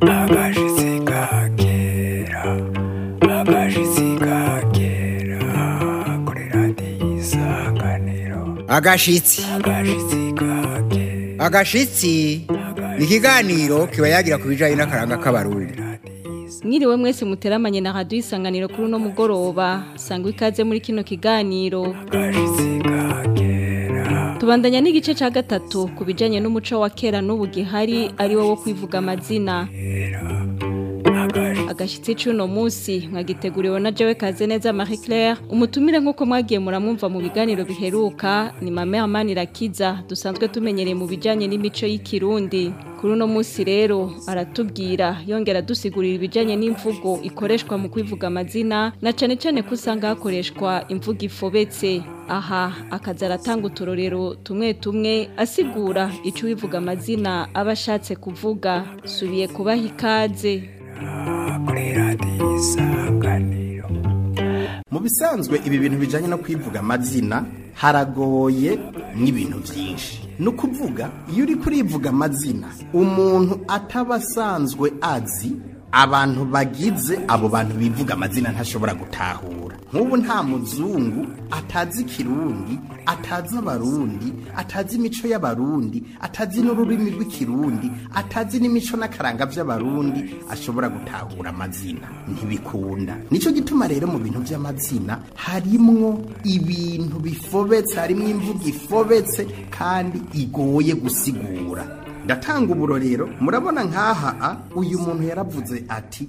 abajijika kera abajijika agashitsi agashitsi ni ikiganiro kiba yagira ku bijyanye n'akaranga k'abarundi mwiriwe mwese muteramanye na radiyo isanganiro kuri uno mugoroba sangwa ikaze muri kino kiganiro tubandanya n'igice cya gatatu ku bijyanye n'umuco wa kera n'ubu gihari ari wo kwivuga amazina agashyitsi cy'uno munsi mwagiteguriwe na Jowe kaze neza marie claire umutumire nk'uko mwagiye muramwumva mu biganiro biheruka ni mame amani rakiza dusanzwe tumenyereye mu bijyanye n'imico y'ikirundi kuri uno munsi rero aratubwira yongera dusigurira ibijyanye n'imvugo ikoreshwa mu kwivuga amazina na cyane cyane ko usanga hakoreshwa imvugo ifobetse aha akaza aratanga uturorero tumwe tumwe asigura icyo uwivuga amazina aba ashatse kuvuga subiye kubaha ikaze kuri radiyo isangane mu bisanzwe ibi bintu bijyanye no kwivuga amazina haragoye n'ibintu byinshi ni ukuvuga iyo uri kurivuga amazina umuntu atabasanzwe azi abantu bagize abo bantu bivuga amazina ntashobora gutahura nk'ubu nta muzungu atazi ikirundi atazi abarundi atazi imico y'abarundi atazi n'ururimi rw'ikirundi atazi n'imico n'akaranga by'abarundi ashobora gutahura amazina ntibikunda nicyo gituma rero mu bintu by'amazina harimwo ibintu bifobetse harimo imvugo ifobetse kandi igoye gusigura ndatanga uburorero murabona nk'aha a uyu muntu yaravuze ati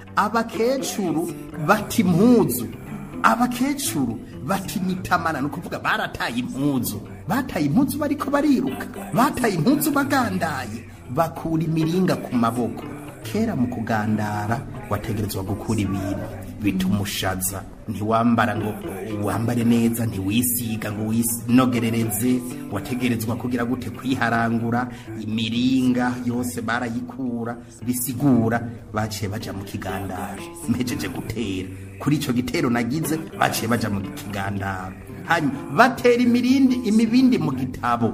abakecuru bati impuzu abakecuru bati nitamana ni ukuvuga barataye impuzu bataye impuzu bariko bariruka bataye impuzu bagandaye bakura imiringa ku maboko kera mu kugandara wategerezwa gukura ibintu bituma ntiwambara ngo wambare neza ntiwisiga ngo winogerereze wategerezwa kugira gute kwiharangura imiringa yose barayikura bisigura baciye baja mu kigandaro mpejeje gutera kuri icyo gitero nagize baciye baja mu kigandaro hanyuma batera imirindi imibindi mu gitabo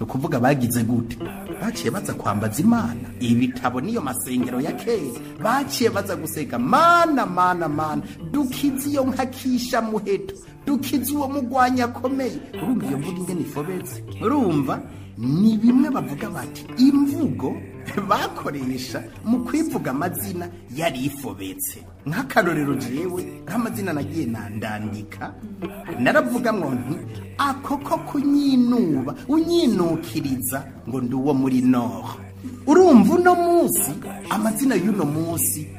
ni ukuvuga bagize gute baciye baza kwambaza imana ibitabo n'iyo masengero ya kera baciye baza guseka mana mana mana dukize iyo nkakisha muheto dukize uwo mugwanya akomeye urumva iyo mvuga ingene ifobetse urumva ni bimwe bavuga bati imvugo bakoresha mu kwivuga amazina yari ifobetse nk'akarorero jewe nk'amazina nagiye nandandika naravuga ngo nti akoko kunyinuba unyinukiriza ngo ndi uwo muri noho. urumva uno munsi amazina y'uno munsi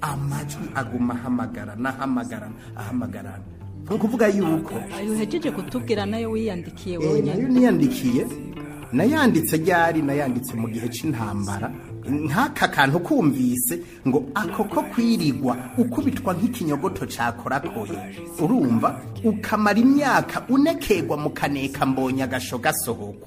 amajwi aguma ahamagarana ahamagarana ahamagarana ni ukuvuga yuko ayo uhejeje kutubwira nayo wiyandikiye eh, wenyine nayo niyandikiye nayanditse ryari nayanditse mu gihe cy'intambara nk'aka kantu kumvise ngo akoko kwirigwa ukubitwa nk'ikinyogoto cyakorakoye urumva ukamara imyaka unekegwa mu kaneka mbonye agasho gasohoka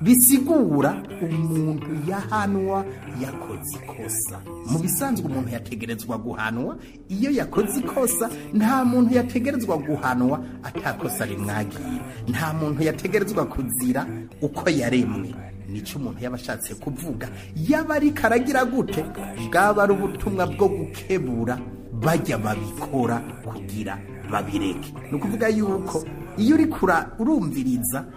bisigura umuntu yahanwa yakoze ikosa mu bisanzwe umuntu yategerezwa guhanwa iyo yakoze ikosa nta muntu yategerezwa guhanwa atakosa rimwagira nta muntu yategerezwa kuzira uko yaremwe nicyo umuntu yaba ashatse kuvuga yaba ari karagira gute bwaba ari ubutumwa bwo gukebura bajya babikora kugira babireke ni ukuvuga yuko iyo uri urumviriza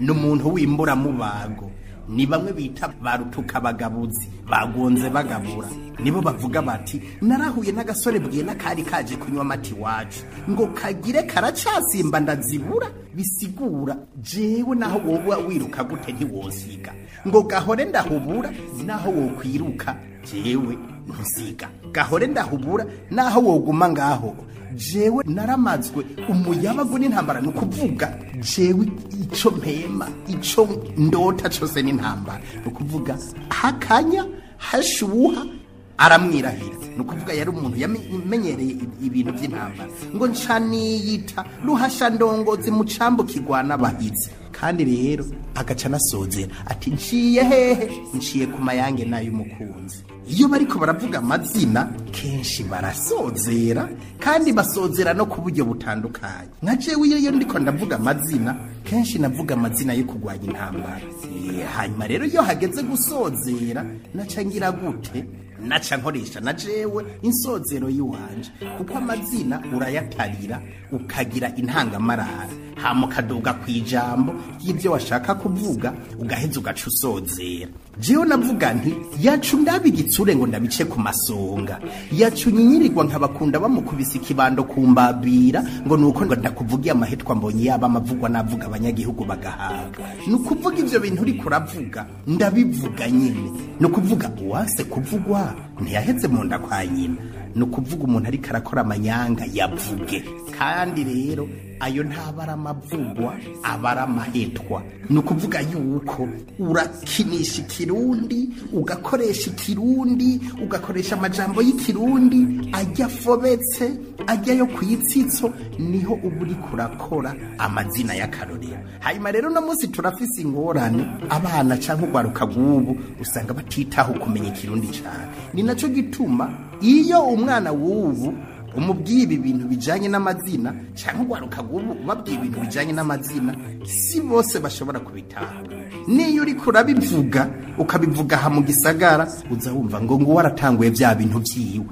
n'umuntu wimbura w'imburamubago ni bamwe bita barutuka rutukabagabuzi bagonze bagabura nibo bavuga bati narahuye n'agasore bwiye n'akari kaje kunywa amata iwacu ngo kagire karacasimba ndazibura bisigura jewe naho woba wiruka gute ntiwosiga ngo gahore ndahubura naho wokwiruka jewe ntusiga gahore ndahubura naho woguma ngaho jewe naramazwe umuyabago n'intambara ni ukuvuga jewe icyo mpema icyo ndota cyose n'intambara ni ukuvuga hakanya hashuha aramwirahira ni ukuvuga yari umuntu yamenyereye ibintu by'intambara ngo nca niyita ruhasha ndongozi mucambu kigwana bahitse kandi rero agaca anasozera ati “Nshiye hehe nciye ku mayange n'ay'umukunzi iyo bari ko baravuga amazina kenshi barasozera kandi basozera no ku buryo butandukanye nka jewe iyo ndiko ndavuga amazina kenshi navuga amazina yo kurwanya intambara hanyuma rero iyo hageze gusozera naca ngira gute naca nkoresha na jewe insozero y'iwanje kuko amazina urayatarira ukagira intangamarara hama ukaduga ku ijambo ry'ibyo washaka kuvuga ugaheza ugaca jewe navuga nti yacu ndabigitsure ngo ndabice ku masonga yacu nyinyirirwa nkabakunda bamukubise ikibando kumbabira ngo nuko ngo ndakuvugiye amahetwa mbonye yaba amavugwa navuga abanyagihugu bagahaga ni ukuvuga ibyo bintu uri kuravuga ndabivuga nyine ni ukuvuga uwanse kuvugwa ntiyahetse mu nda kwa nyina ni ukuvuga umuntu ariko arakora amanyanga yavuge kandi rero ayo ntabara amavugwa abara amahetwa ni ukuvuga yuko urakinisha ikirundi ugakoresha ikirundi ugakoresha amajambo y'ikirundi ajya afobetse ajyayo yo ku itsitso niho uba uri kurakora amazina y'akarorero hanyuma rero uno munsi turafise ingorane abana cyangwa urwaruka rw'ubu usanga batitaho kumenya ikirundi cyane ni nacyo gituma iyo umwana w'ubu umubwiye ibi bintu bijyanye n'amazina cyangwa urwaruka rw'ubu ubabwiye ibintu bijyanye n'amazina si bose bashobora kubitanga niyo uri kurabivuga ukabivuga aha mu gisagara uza wumva ngo ngo aratanguye bya bintu byiwe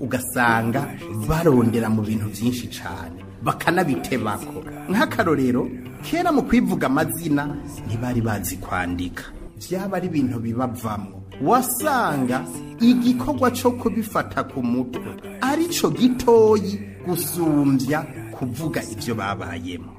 ugasanga barondera mu bintu byinshi cyane Bakana bakanabitemako nk'akarorero kera mu kwivuga amazina ntibari bazi kwandika byaba ari ibintu bibavamo wasanga igikorwa cyo kubifata ku mutwe cyo gitoyi gusumbya kuvuga ibyo babayemo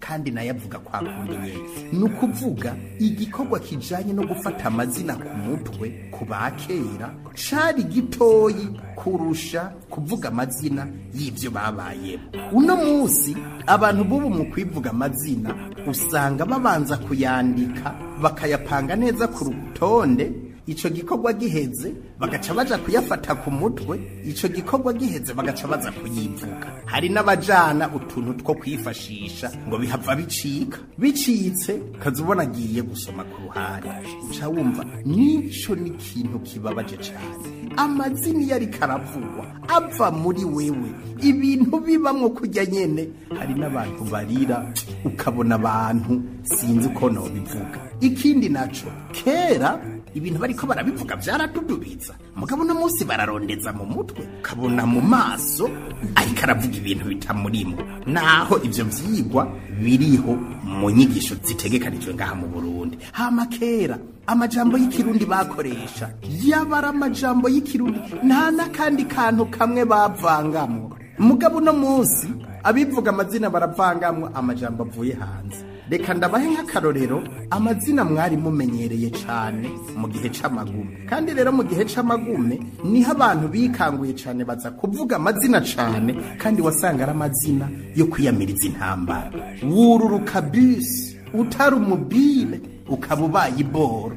kandi nayavuga kwa kundi nyine ni ukuvuga igikorwa kijyanye no gufata amazina ku mutwe ku ba kera cari gitoyi kurusha kuvuga amazina y'ibyo babaye uno munsi abantu b'ubu mu kwivuga amazina usanga babanza kuyandika bakayapanga neza ku rutonde icyo gikorwa giheze bagacabaza kuyafata ku mutwe icyo gikorwa giheze bagacabaza baza kuyivuga hari n'abajana utuntu two kwifashisha ngo bihava bicika bicitse kazubona ubona agiye gusoma ku ruhande uca wumva n'icyo ni ikintu kibabaje cyane amazina iyo ariko aravugwa ava muri wewe ibintu bibamwo kujya nyine hari n'abantu barira ukabona abantu sinzi uko nabivuga ikindi nacyo kera ibintu bari ko barabivuga byaradudubitse bararondeza mugabo uno munsi bararondeza mu mutwe Kabona mu maso ariko aravuga ibintu bitamurimo naho ibyo byigwa biriho mu nyigisho zitegekanijwe ngaha mu burundi hama kera amajambo y'ikirundi bakoresha yabara amajambo y'ikirundi nta n'akandi kantu kamwe bavangamo. mugabo uno munsi abivuga amazina baravangamwo amajambo avuye hanze reka ndabahe nk'akarorero amazina mwari mumenyereye cyane mu gihe cy'amagume kandi rero mu gihe cy'amagume niho abantu bikanguye cyane baza kuvuga amazina cyane kandi wasanga ari amazina yo kwiyamiriza intambara wururuka bisi utari umubire ukaba ubaye iboro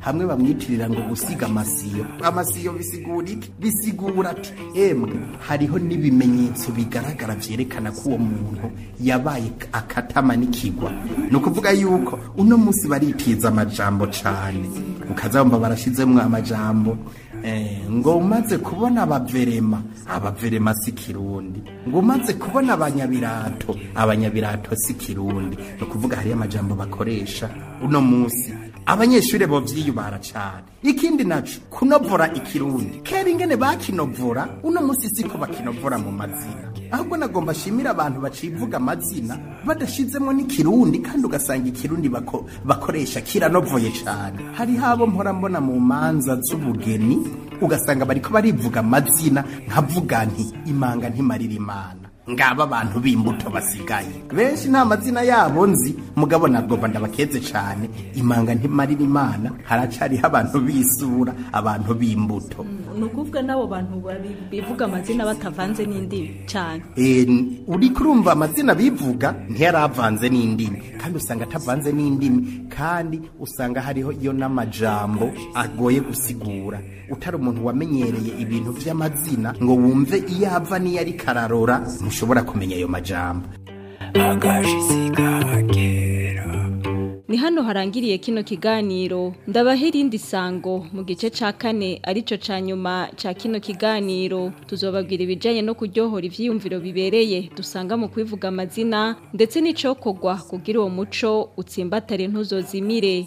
hamwe bamwitirira ngo gusiga amasiyo amasiyo bisigura iki bisigura ati emwe hariho n'ibimenyetso bigaragara byerekana ko uwo muntu yabaye akatama n'ikigwa ni ukuvuga yuko uno munsi baritiza amajambo cyane ukaza wumva barashyizemo amajambo Eh, ngo umaze kubona abaverema abaverema si kirundi ngo umaze kubona abanyabirato abanyabirato si kirundi ni ukuvuga hariyo amajambo bakoresha uno munsi abanyeshuri bo vyiyubara ikindi nacu kunovura ikirundi kera ingene bakinovura uno munsi siko bakinovura mu mazina ahubwo nagomba ashimira abantu bacivuga amazina badashizemo n'ikirundi kandi ugasanga ikirundi bakoresha kiranovuye cyane Hari abo mpora mbona mu manza z'ubugeni ugasanga bariko barivuga amazina nkavuga nti imanga ntimarira imana ngaba abantu b'imbuto basigaye benshi ni amazina yabo nzi mugabo nagomba ndabaketse cyane imanga ntimarira imana haracariho abantu bisura abantu b'imbuto ni ukuvuga n'abo bantu bivuga amazina batavanze n'indimi cyane eh, uri kurumva amazina bivuga ntiyaravanze n'indimi kandi usanga atavanze n'indimi kandi usanga hariho iyo n'amajambo agoye gusigura utari umuntu wamenyereye ibintu by'amazina ngo wumve iyo ava n'iyo ari kararora ushobora kumenya ayo majambo agashyisigake ni hano harangiriye kino kiganiro ndabaha irindi sango mu gice cya kane aricyo cya nyuma cya kino kiganiro tuzobabwira ibijyanye no kuryohora ibyiyumviro bibereye dusanga mu kwivuga amazina ndetse n'icokogwa kugira uwo muco utsimbatare ntuzozimire